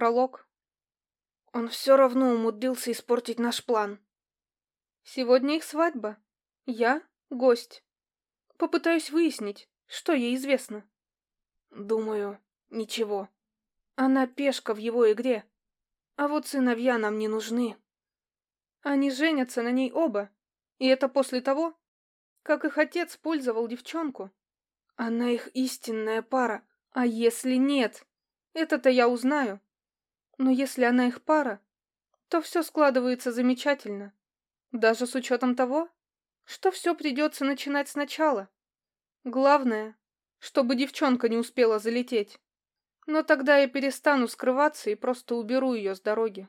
пролог. Он все равно умудрился испортить наш план. Сегодня их свадьба. Я — гость. Попытаюсь выяснить, что ей известно. Думаю, ничего. Она пешка в его игре. А вот сыновья нам не нужны. Они женятся на ней оба. И это после того, как их отец пользовал девчонку. Она их истинная пара. А если нет? Это-то я узнаю. Но если она их пара, то все складывается замечательно. Даже с учетом того, что все придется начинать сначала. Главное, чтобы девчонка не успела залететь. Но тогда я перестану скрываться и просто уберу ее с дороги.